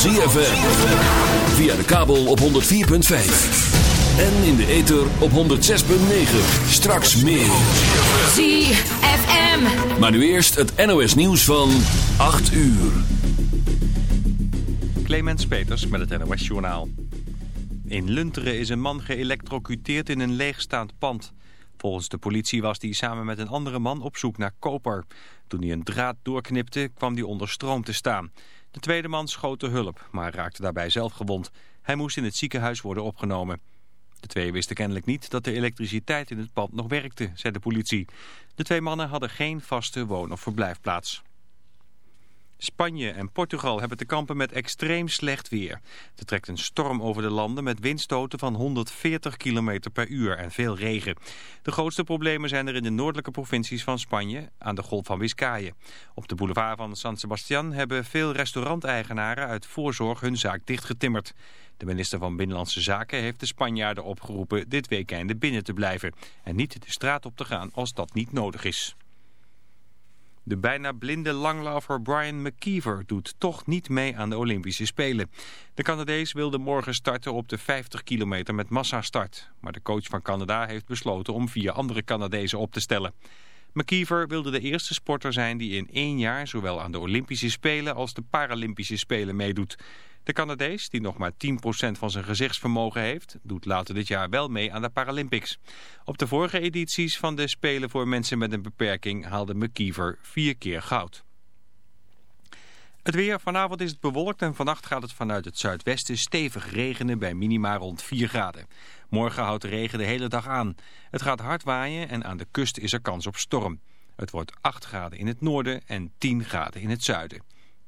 ZFM. Via de kabel op 104.5. En in de ether op 106.9. Straks meer. ZFM. Maar nu eerst het NOS nieuws van 8 uur. Clemens Peters met het NOS Journaal. In Lunteren is een man geëlectrocuteerd in een leegstaand pand. Volgens de politie was hij samen met een andere man op zoek naar koper. Toen hij een draad doorknipte kwam hij onder stroom te staan. De tweede man schoot de hulp, maar raakte daarbij zelf gewond. Hij moest in het ziekenhuis worden opgenomen. De twee wisten kennelijk niet dat de elektriciteit in het pand nog werkte, zei de politie. De twee mannen hadden geen vaste woon- of verblijfplaats. Spanje en Portugal hebben te kampen met extreem slecht weer. Er trekt een storm over de landen met windstoten van 140 km per uur en veel regen. De grootste problemen zijn er in de noordelijke provincies van Spanje aan de golf van Biscayen. Op de boulevard van San Sebastian hebben veel restauranteigenaren uit voorzorg hun zaak dichtgetimmerd. De minister van Binnenlandse Zaken heeft de Spanjaarden opgeroepen dit weekende binnen te blijven en niet de straat op te gaan als dat niet nodig is. De bijna blinde langlauffer Brian McKeever doet toch niet mee aan de Olympische Spelen. De Canadees wilde morgen starten op de 50 kilometer met massastart. Maar de coach van Canada heeft besloten om vier andere Canadezen op te stellen. McKeever wilde de eerste sporter zijn die in één jaar zowel aan de Olympische Spelen als de Paralympische Spelen meedoet. De Canadees, die nog maar 10% van zijn gezichtsvermogen heeft, doet later dit jaar wel mee aan de Paralympics. Op de vorige edities van de Spelen voor mensen met een beperking haalde McKeever vier keer goud. Het weer. Vanavond is het bewolkt en vannacht gaat het vanuit het zuidwesten stevig regenen bij minima rond 4 graden. Morgen houdt de regen de hele dag aan. Het gaat hard waaien en aan de kust is er kans op storm. Het wordt 8 graden in het noorden en 10 graden in het zuiden.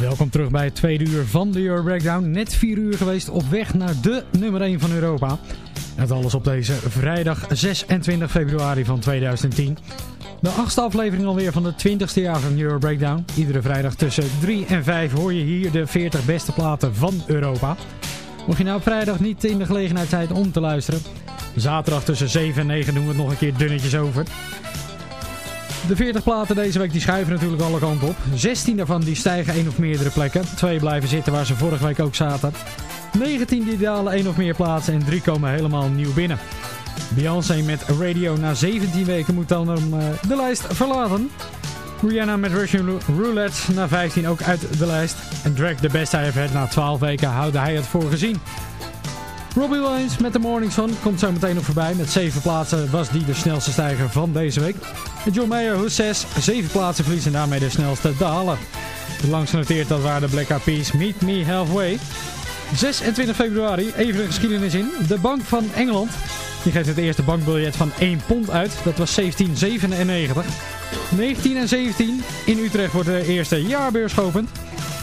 Welkom terug bij het tweede uur van de Euro Breakdown. Net vier uur geweest op weg naar de nummer 1 van Europa. Dat alles op deze vrijdag 26 februari van 2010. De achtste aflevering alweer van de 20ste jaar van Euro Breakdown. Iedere vrijdag tussen 3 en 5 hoor je hier de 40 beste platen van Europa. Mocht je nou vrijdag niet in de gelegenheid zijn om te luisteren. Zaterdag tussen 7 en 9 doen we het nog een keer dunnetjes over. De 40 platen deze week die schuiven natuurlijk alle kanten op. 16 daarvan die stijgen één of meerdere plekken. Twee blijven zitten waar ze vorige week ook zaten. 19 die dalen één of meer plaatsen en 3 komen helemaal nieuw binnen. Beyoncé met Radio na 17 weken moet dan um, de lijst verlaten. Rihanna met Russian Roulette na 15 ook uit de lijst. En Drake de best hij heeft na 12 weken houden hij het voor gezien. Robbie Williams met The Morning Sun komt zo meteen nog voorbij. Met 7 plaatsen was die de snelste stijger van deze week. En John Mayer, hoe 6, 7 plaatsen verlies en daarmee de snelste dalen. De langst genoteerd dat waren de Black Eyed Peas Meet Me Halfway. 26 februari, even de geschiedenis in. De Bank van Engeland. Die geeft het eerste bankbiljet van 1 pond uit. Dat was 1797. 1917. In Utrecht wordt de eerste jaarbeurs geopend.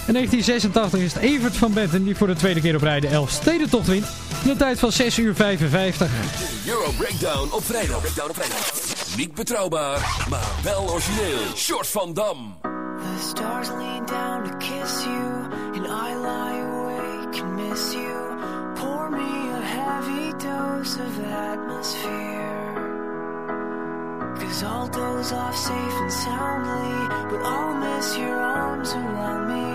In 1986 is het Evert van Benton die voor de tweede keer op rij de Elfstedentocht wint. In een tijd van 6 uur 55. De Euro Breakdown op vrijdag. Breakdown op vrijdag. Niet betrouwbaar, maar wel origineel. Short van Dam. The stars lean down to kiss you, and I lie awake and miss you. Pour me a heavy dose of atmosphere. Cause I'll doze off safe and soundly, but I'll miss your arms around me.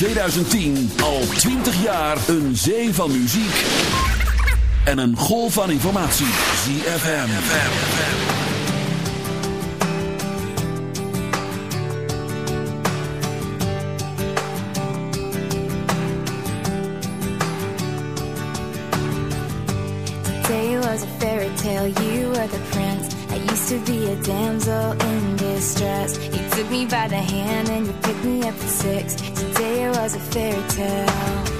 2010 al 20 jaar een zee van muziek. En een golf van informatie. ZFM. Today was a fairy tale, you were the prince. I used to be a damsel in distress. You took me by the hand and you picked me up at six. Today it was a fairy tale.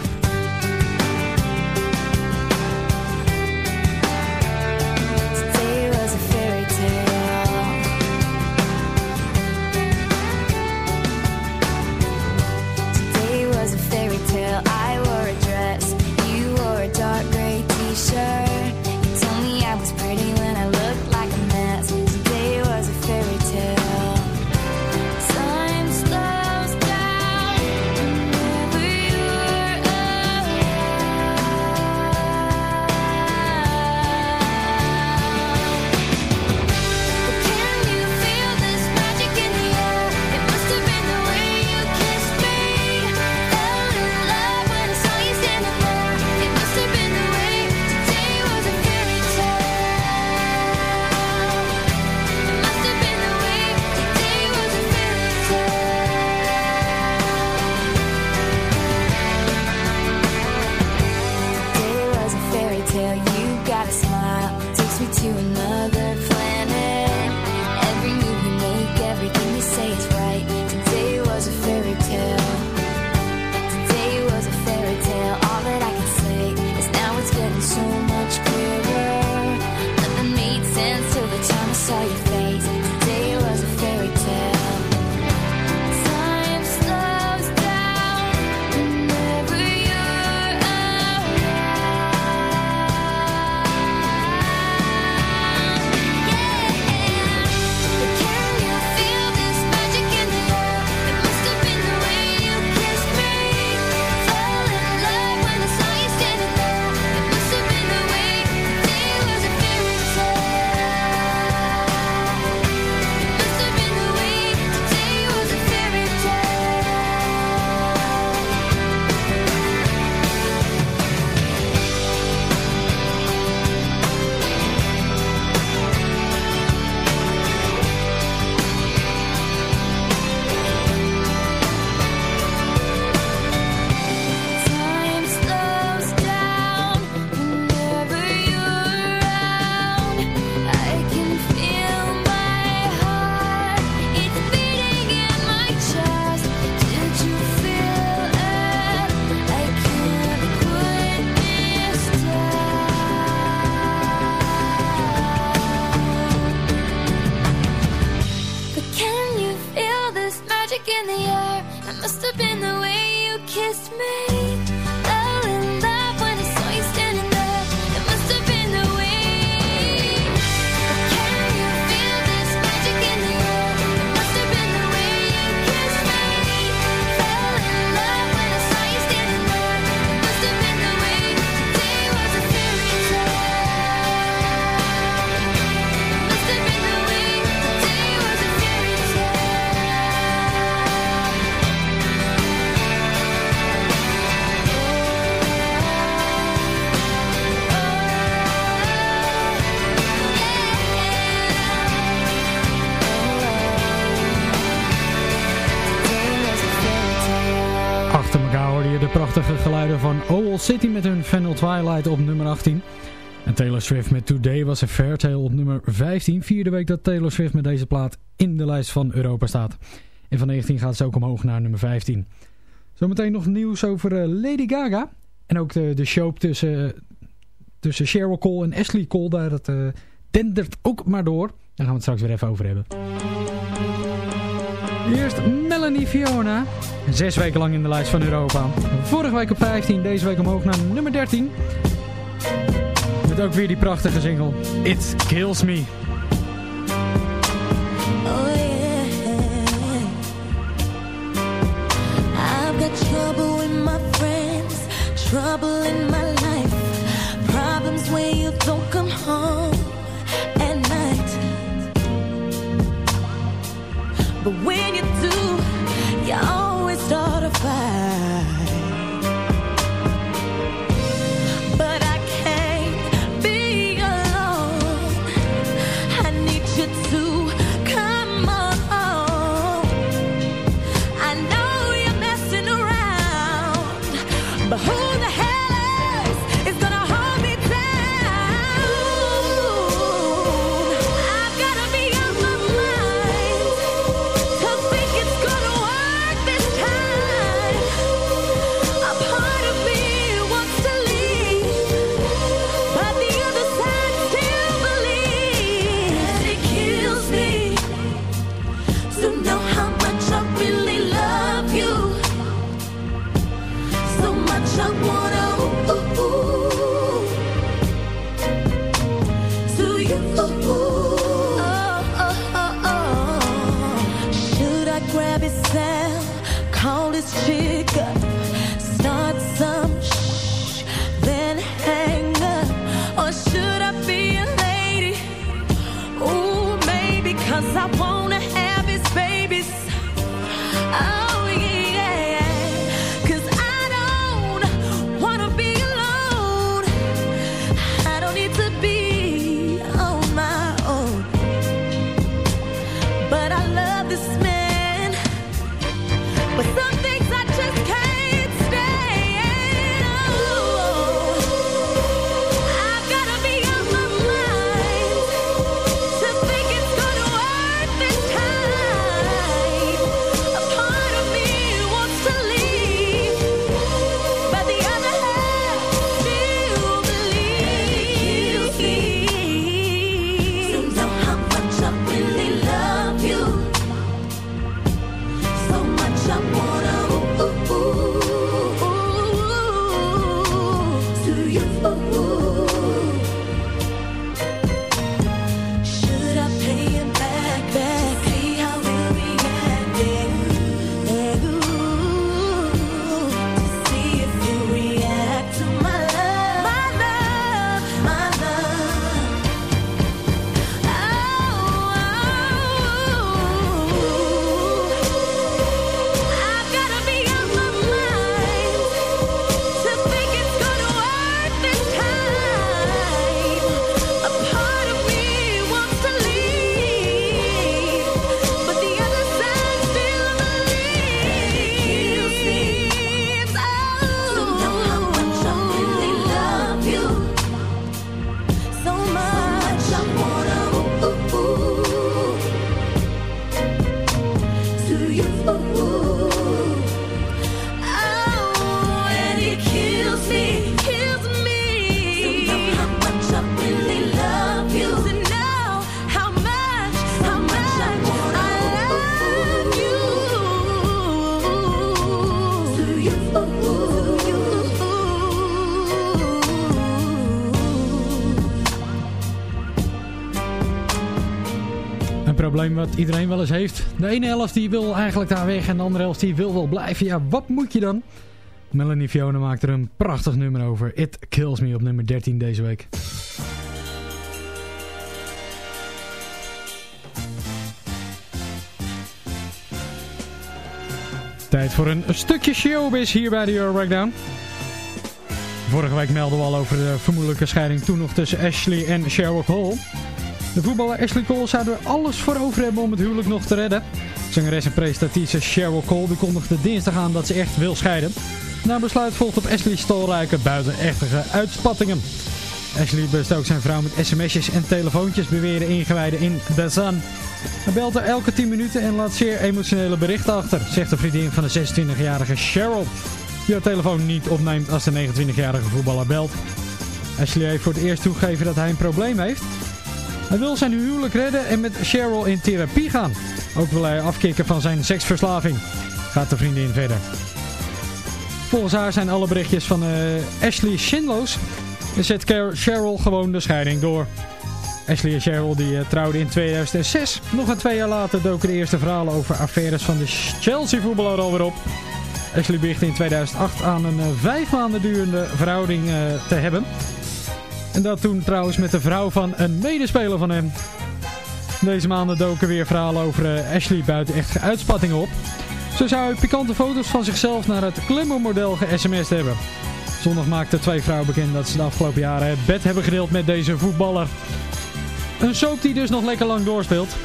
Prachtige geluiden van Owl City met hun Vandal Twilight op nummer 18. En Taylor Swift met Today was a Fair Tale op nummer 15. Vierde week dat Taylor Swift met deze plaat in de lijst van Europa staat. En van 19 gaat ze ook omhoog naar nummer 15. Zometeen nog nieuws over eh, Lady Gaga. En ook de, de show tussen, tussen Cheryl Cole en Ashley Cole. Daar dat eh dendert ook maar door. Daar gaan we het straks weer even over hebben. Eerst Melanie Fiona. Zes weken lang in de lijst van Europa. Vorige week op 15, deze week omhoog naar nummer 13. Met ook weer die prachtige single. It Kills Me. Oh yeah. I've got trouble with my friends, trouble in my life, problems when you don't come home But when you do, you always start a fight. Iedereen wel eens heeft. De ene helft die wil eigenlijk daar weg en de andere helft die wil wel blijven. Ja, wat moet je dan? Melanie Fiona maakt er een prachtig nummer over. It Kills Me op nummer 13 deze week. Tijd voor een stukje showbiz hier bij de Euro Breakdown. Vorige week melden we al over de vermoedelijke scheiding toen nog tussen Ashley en Cheryl Cole. De voetballer Ashley Cole zou er alles voor over hebben om het huwelijk nog te redden. Zangeres en presentatrice Cheryl Cole die kondigde dinsdag aan dat ze echt wil scheiden. Na besluit volgt op Ashley stolrijke buitenechte uitspattingen. Ashley bestookt zijn vrouw met sms'jes en telefoontjes beweren ingewijden in The. Hij belt er elke 10 minuten en laat zeer emotionele berichten achter, zegt de vriendin van de 26-jarige Cheryl. Die haar telefoon niet opneemt als de 29-jarige voetballer belt. Ashley heeft voor het eerst toegegeven dat hij een probleem heeft. Hij wil zijn huwelijk redden en met Cheryl in therapie gaan. Ook wil hij afkicken van zijn seksverslaving. Gaat de vriendin verder. Volgens haar zijn alle berichtjes van uh, Ashley zinloos. En zet Cheryl gewoon de scheiding door. Ashley en Cheryl die uh, trouwden in 2006. Nog een twee jaar later doken de eerste verhalen over affaires van de Chelsea-voetballer alweer op. Ashley berichtte in 2008 aan een uh, vijf maanden durende verhouding te hebben. En dat toen trouwens met de vrouw van een medespeler van hem. Deze maanden doken weer verhalen over Ashley buiten echte uitspattingen op. Zo zou pikante foto's van zichzelf naar het klimmermodel ge-sms'd hebben. Zondag maakten twee vrouwen bekend dat ze de afgelopen jaren het bed hebben gedeeld met deze voetballer. Een soap die dus nog lekker lang doorspeelt.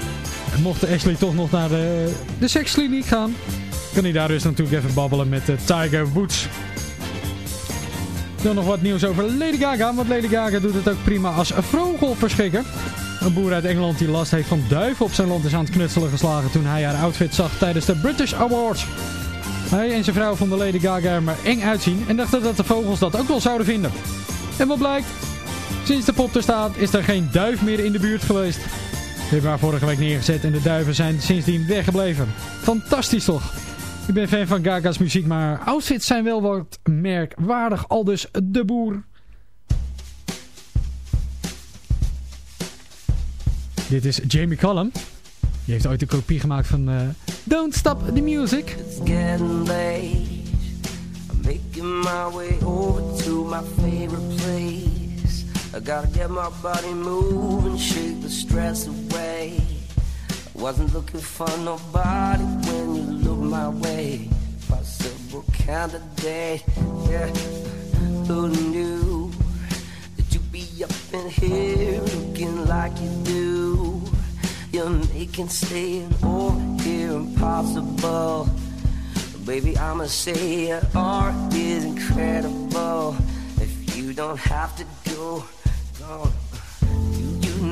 En mocht Ashley toch nog naar de, de sekskliniek gaan, kan hij daar dus natuurlijk even babbelen met de Tiger Woods. Dan nog wat nieuws over Lady Gaga, want Lady Gaga doet het ook prima als vogelverschrikker. Een boer uit Engeland die last heeft van duiven op zijn land is aan het knutselen geslagen toen hij haar outfit zag tijdens de British Awards. Hij en zijn vrouw vonden Lady Gaga er maar eng uitzien en dachten dat de vogels dat ook wel zouden vinden. En wat blijkt? Sinds de pop er staat is er geen duif meer in de buurt geweest. Ze hebben haar vorige week neergezet en de duiven zijn sindsdien weggebleven. Fantastisch toch? Ik ben fan van Gaga's muziek, maar outfits zijn wel wat merkwaardig, al dus de boer. Dit is Jamie Cullum. Die heeft ooit een kopie gemaakt van uh, Don't Stop the Music. It's getting late. I'm making my way over to my favorite place. I gotta get my body moving, shake the stress away. Wasn't looking for nobody when you look my way. Possible candidate, yeah. Who knew that you'd be up in here looking like you do? You're making staying over here impossible. Baby, I'ma say your art is incredible. If you don't have to go, go.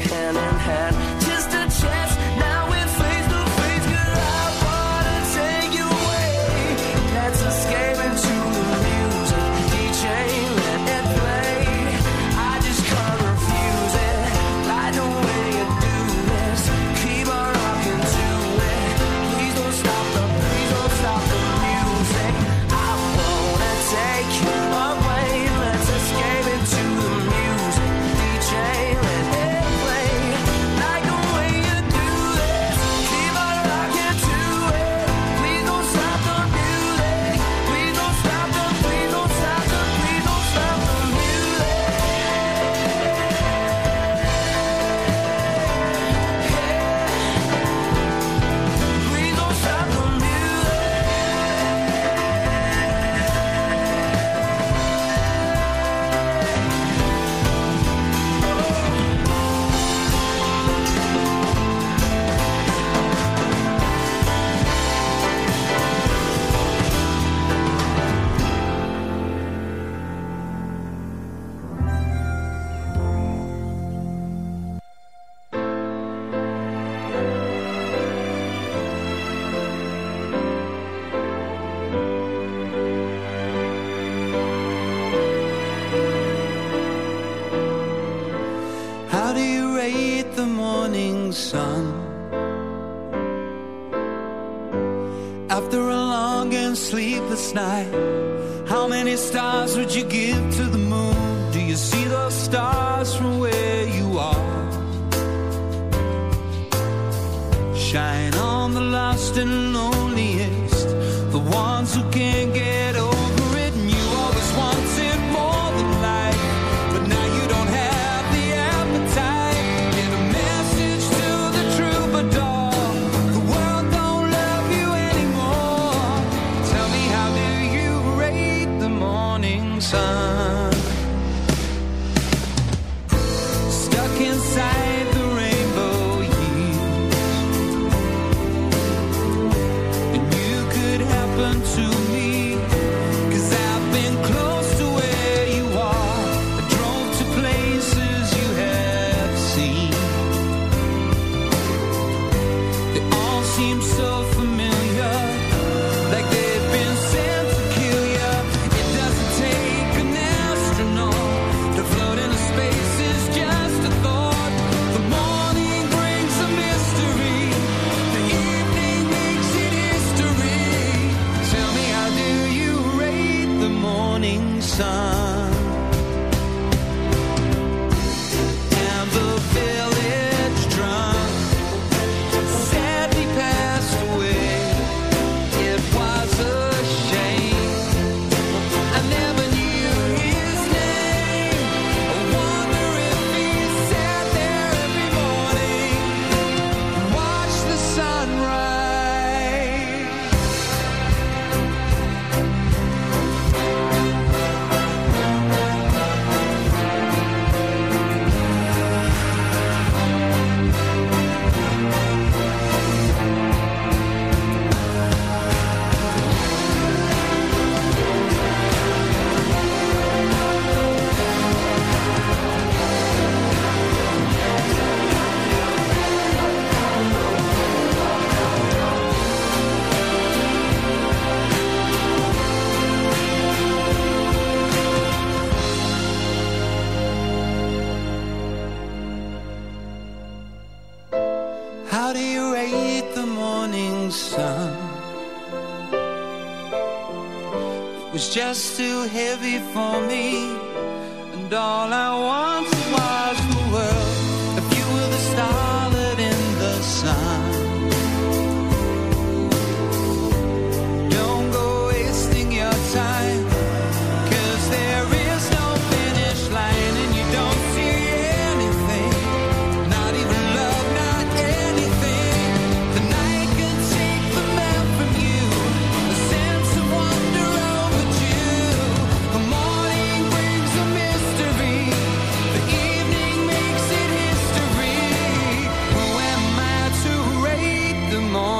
hand in hand. Just a chance. sun.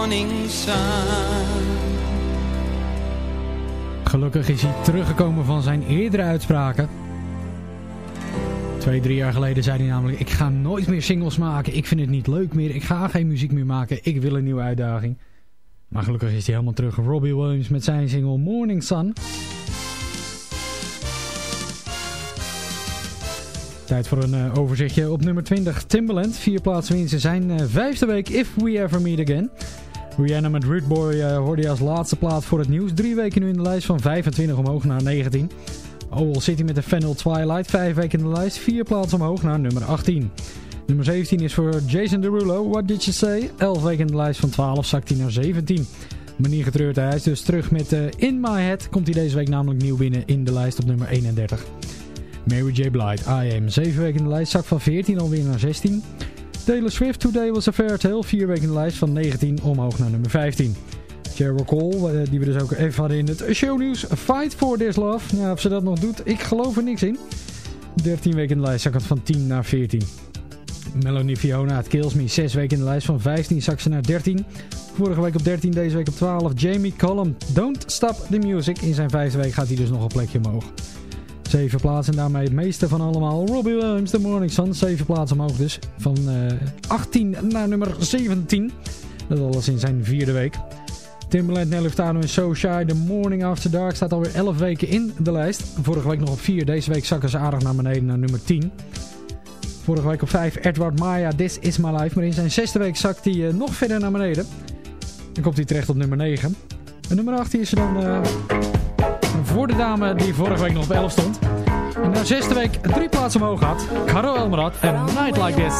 morning sun. Gelukkig is hij teruggekomen van zijn eerdere uitspraken. Twee, drie jaar geleden zei hij namelijk... Ik ga nooit meer singles maken. Ik vind het niet leuk meer. Ik ga geen muziek meer maken. Ik wil een nieuwe uitdaging. Maar gelukkig is hij helemaal terug. Robbie Williams met zijn single Morning Sun. Tijd voor een eh, overzichtje op nummer 20. Timbaland, vier plaatsen winst in zijn eh, vijfde week If We Ever Meet Again. Rihanna met Root Boy uh, hoorde als laatste plaat voor het nieuws. Drie weken nu in de lijst van 25 omhoog naar 19. Owl City met de Fennel Twilight, vijf weken in de lijst. Vier plaatsen omhoog naar nummer 18. Nummer 17 is voor Jason Derulo, What Did You Say? 11 weken in de lijst van 12 zakt hij naar 17. Manier getreurd, hij is dus terug met uh, In My Head. Komt hij deze week namelijk nieuw binnen in de lijst op nummer 31. Mary J. Blige, I Am. 7 weken in de lijst, zakt van 14 alweer naar 16. Taylor Swift, Today Was a Fair Tale. 4 weken in de lijst van 19 omhoog naar nummer 15. Sheryl Cole, die we dus ook even hadden in het shownieuws. Fight for This Love. Nou, of ze dat nog doet, ik geloof er niks in. 13 weken in de lijst, zakt het van 10 naar 14. Melanie Fiona, het Kills Me. 6 weken in de lijst, van 15 zakt ze naar 13. Vorige week op 13, deze week op 12. Jamie Cullum, Don't Stop the Music. In zijn vijfde week gaat hij dus nog een plekje omhoog. Zeven plaatsen en daarmee het meeste van allemaal. Robbie Williams, The Morning Sun. Zeven plaatsen omhoog dus. Van uh, 18 naar nummer 17. Dat alles in zijn vierde week. Timbaland, Nelly Furtado en So Shy. The Morning After Dark staat alweer 11 weken in de lijst. Vorige week nog op 4. Deze week zakken ze aardig naar beneden naar nummer 10. Vorige week op 5 Edward Maya, This Is My Life. Maar in zijn zesde week zakt hij uh, nog verder naar beneden. Dan komt hij terecht op nummer 9. En nummer 8 is er dan uh, voor de dame die vorige week nog op 11 stond. En na zesde week drie plaatsen omhoog gaat. Caro Elmerad en Night Like This.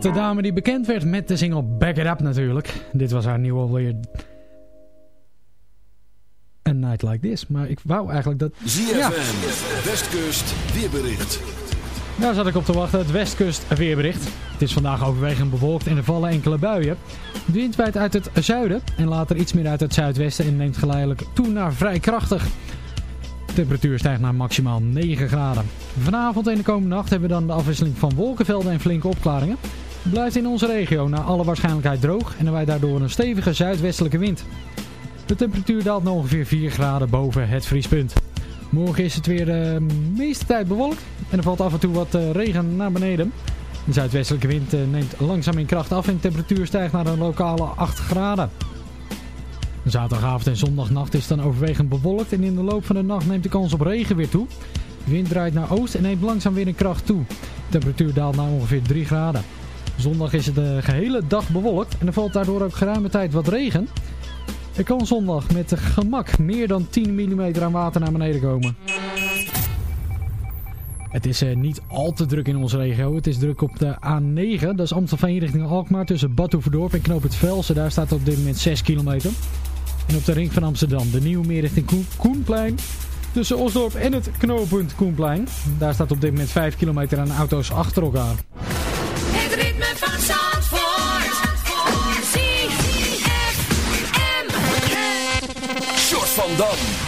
Dat de dame die bekend werd met de single Back It Up natuurlijk. Dit was haar nieuwe alweer... A Night Like This. Maar ik wou eigenlijk dat... ZFM, Westkust, weerbericht. Daar zat ik op te wachten, het Westkust weerbericht. Het is vandaag overwegend bewolkt en er vallen enkele buien. De wind waait uit het zuiden en later iets meer uit het zuidwesten en neemt geleidelijk toe naar vrij krachtig. De temperatuur stijgt naar maximaal 9 graden. Vanavond en de komende nacht hebben we dan de afwisseling van wolkenvelden en flinke opklaringen. Blijft in onze regio naar alle waarschijnlijkheid droog en waait daardoor een stevige zuidwestelijke wind. De temperatuur daalt naar ongeveer 4 graden boven het vriespunt. Morgen is het weer de meeste tijd bewolkt en er valt af en toe wat eh, regen naar beneden. De zuidwestelijke wind eh, neemt langzaam in kracht af en de temperatuur stijgt naar een lokale 8 graden. Zaterdagavond en zondagnacht is het dan overwegend bewolkt en in de loop van de nacht neemt de kans op regen weer toe. De wind draait naar oost en neemt langzaam weer in kracht toe. De temperatuur daalt naar ongeveer 3 graden. Zondag is het de gehele dag bewolkt en er valt daardoor ook geruime tijd wat regen. Er kan zondag met gemak meer dan 10 mm aan water naar beneden komen. Het is eh, niet al te druk in onze regio. Het is druk op de A9. Dat is Amstelveen richting Alkmaar tussen Badhoevedorp en Knoop Velsen. Daar staat op dit moment 6 kilometer. En op de ring van Amsterdam de Nieuwmeer richting Koen Koenplein. Tussen Osdorp en het knooppunt Koenplein. Daar staat op dit moment 5 kilometer aan auto's achter elkaar. Short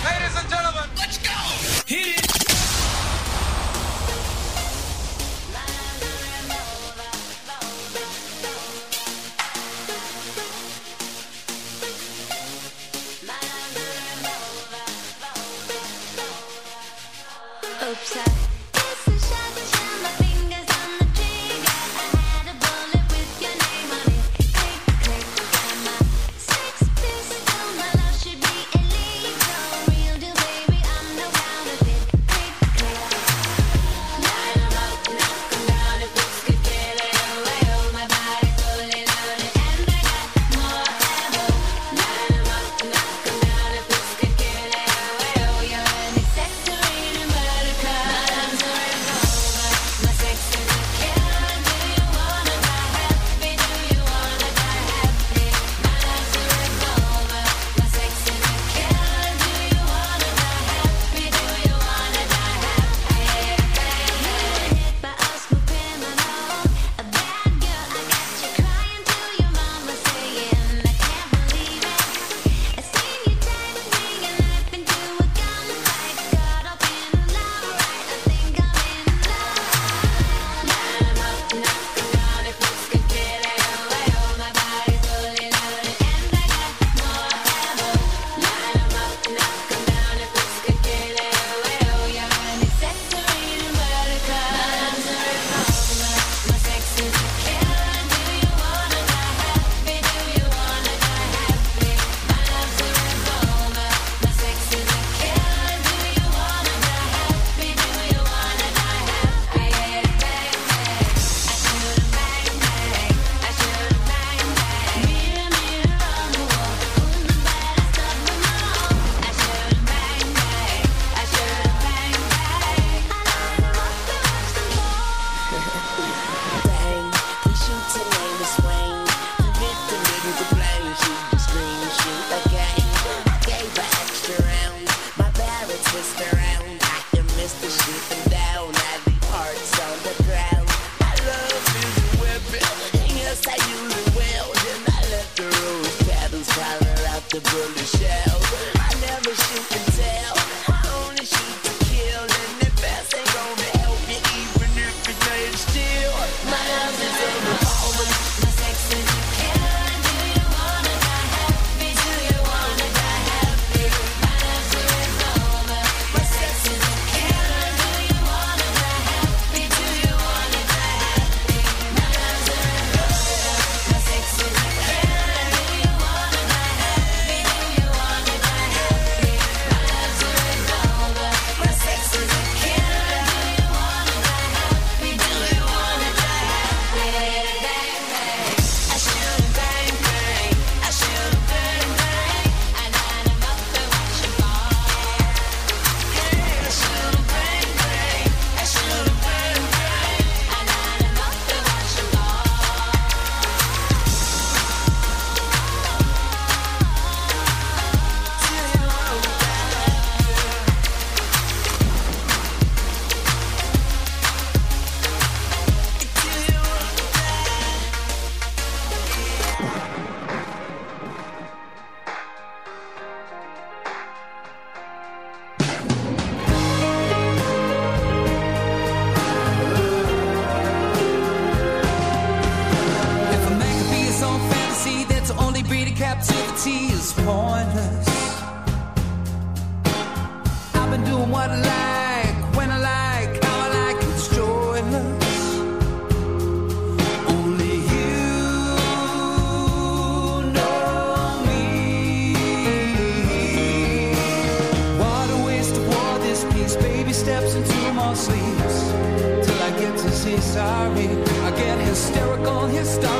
whisper All his stars.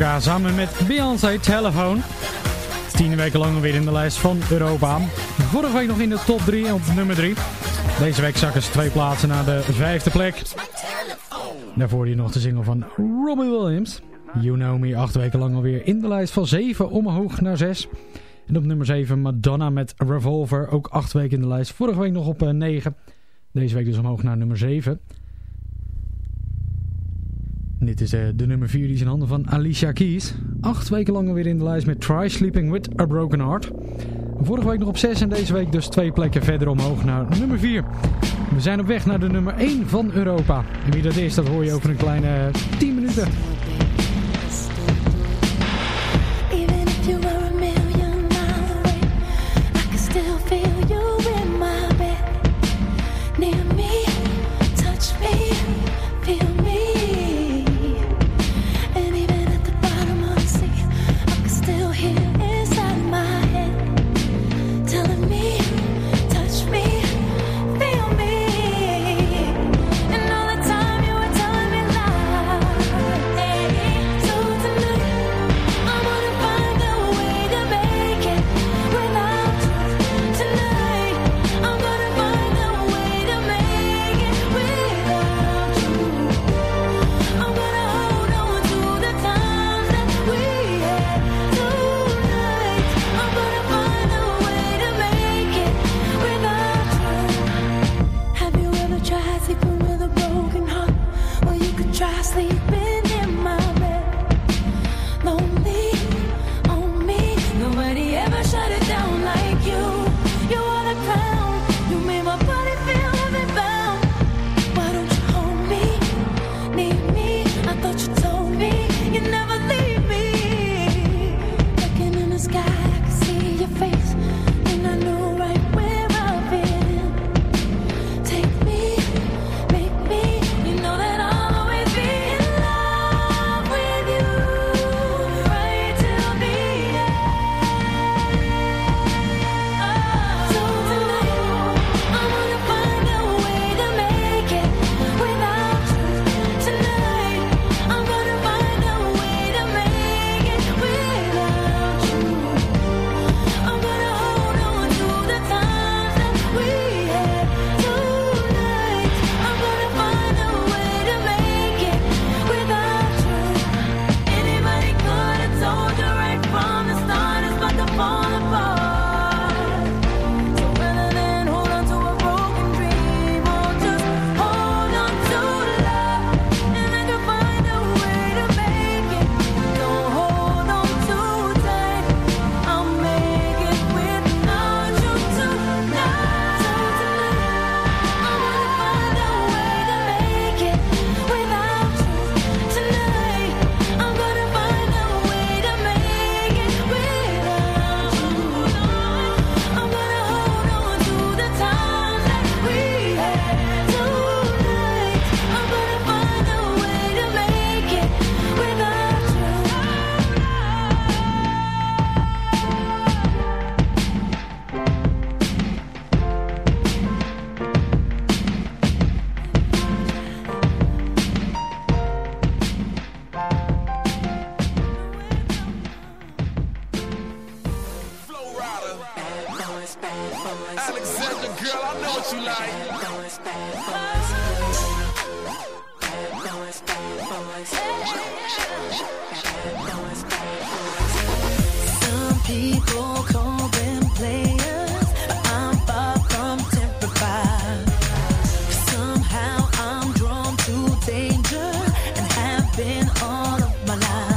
Samen met Beyoncé Telephone. Tien weken lang weer in de lijst van Europa. Vorige week nog in de top 3 op nummer 3. Deze week zakken ze twee plaatsen naar de vijfde plek. Daarvoor hier nog de single van Robbie Williams. You Know Me, acht weken lang alweer in de lijst van 7 omhoog naar 6. En op nummer 7 Madonna met Revolver, ook acht weken in de lijst. Vorige week nog op eh, 9. Deze week dus omhoog naar nummer 7. Dit is eh, de nummer 4, die is in handen van Alicia Keys. Acht weken lang weer in de lijst met Try Sleeping With A Broken Heart. Vorige week nog op 6 en deze week dus twee plekken verder omhoog naar nummer 4. We zijn op weg naar de nummer 1 van Europa. En wie dat is, dat hoor je over een kleine 10 minuten. been all of my life.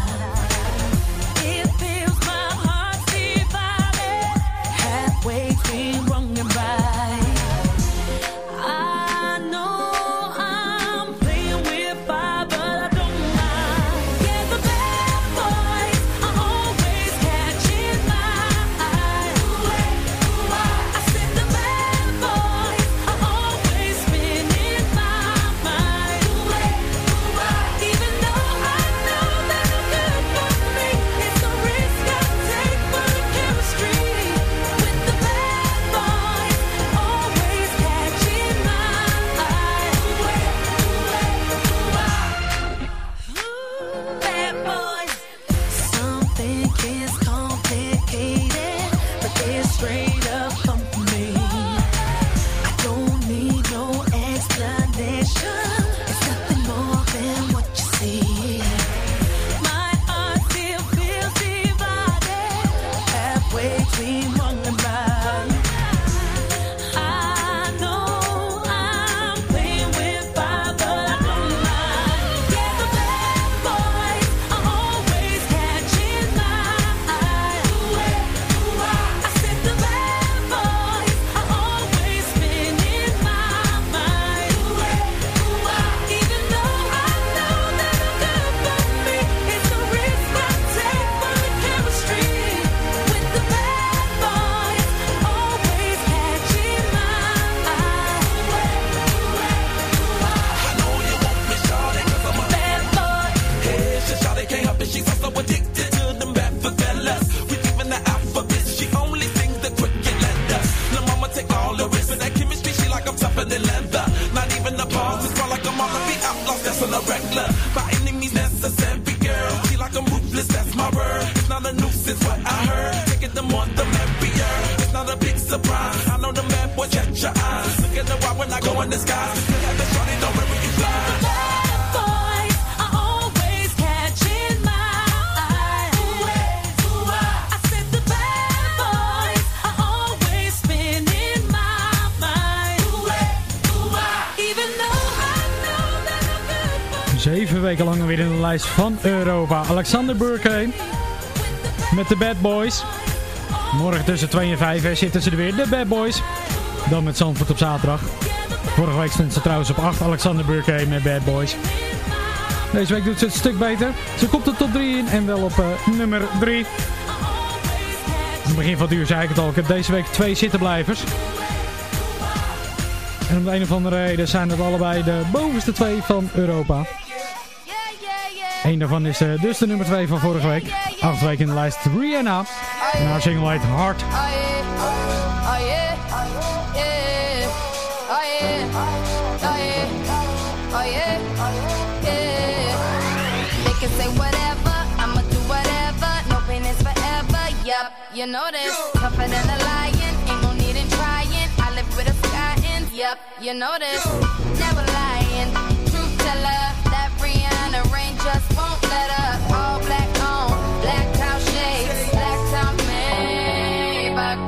Look, in de lijst van Europa. Alexander Burke met de Bad Boys. Morgen tussen 2 en 5 zitten ze er weer, de Bad Boys. Dan met Zandvoort op zaterdag. Vorige week stond ze trouwens op 8, Alexander Burke met Bad Boys. Deze week doet ze het een stuk beter. Ze komt de top 3 in en wel op eh, nummer 3. In het begin van het duur zei ik het al, ik heb deze week twee zittenblijvers. En om de een of andere reden zijn het allebei de bovenste twee van Europa. Eén daarvan is eh, dus de nummer 2 van vorige week. Acht weken in de lijst Rihanna. En haar single heet Hard. You know this, tougher than a lion, ain't no need in trying. I live with a sky and yep, you know this. Never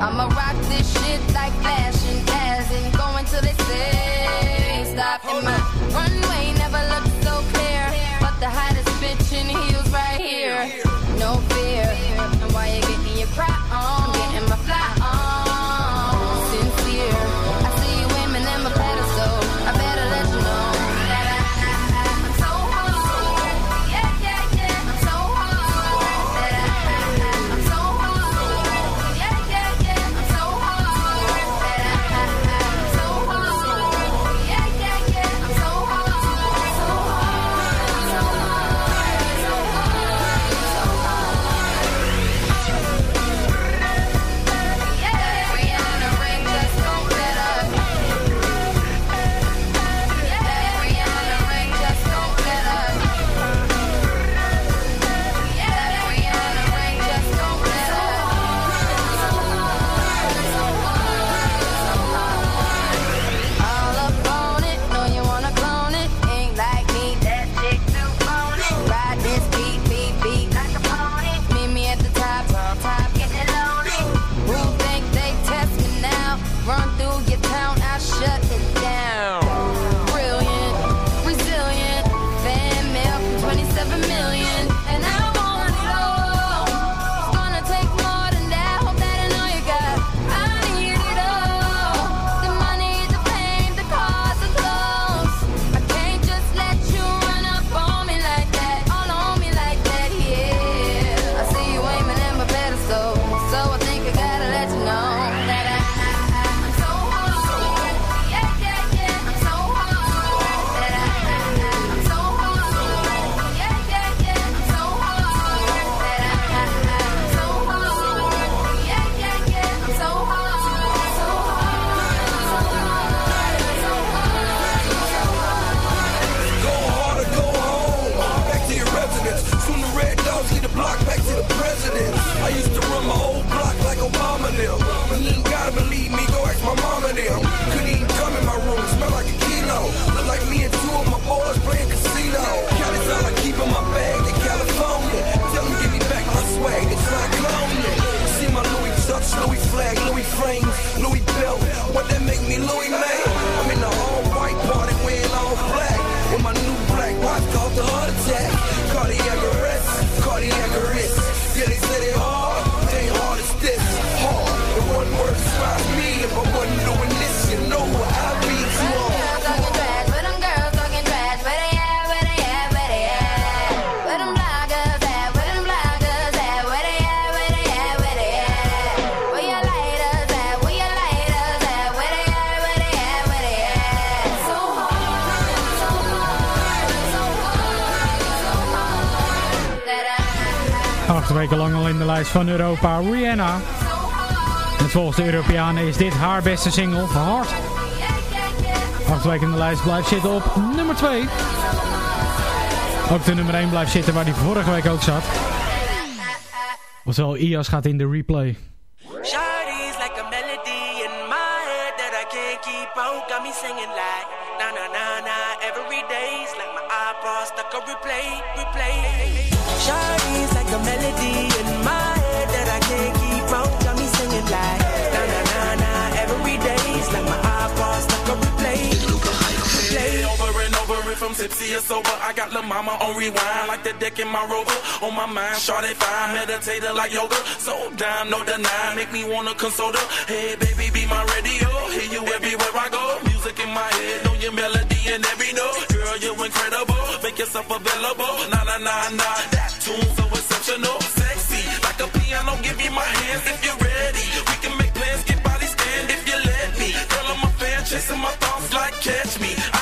I'ma rock this shit like fashion, as in going till they say stop in my. Lijst van Europa. Rihanna. En volgens de Europeanen is dit haar beste single, Hard. Acht weken in de lijst blijft zitten op nummer 2. Ook de nummer 1 blijft zitten waar die vorige week ook zat. Oftewel, IAS gaat in de replay. Mama on rewind like the deck in my rover. On my mind, shawty fine, meditator like yoga. So down, no deny, make me wanna console her. Hey, baby, be my radio. Hear you everywhere I go. Music in my head, know your melody and every note. Girl, you're incredible. Make yourself available. Nah, nah, nah, nah. That tune's so exceptional. Sexy, like a piano. Give me my hands if you're ready. We can make plans, get body stand if you let me. Girl, I'm a fan, chasing my thoughts like catch me. I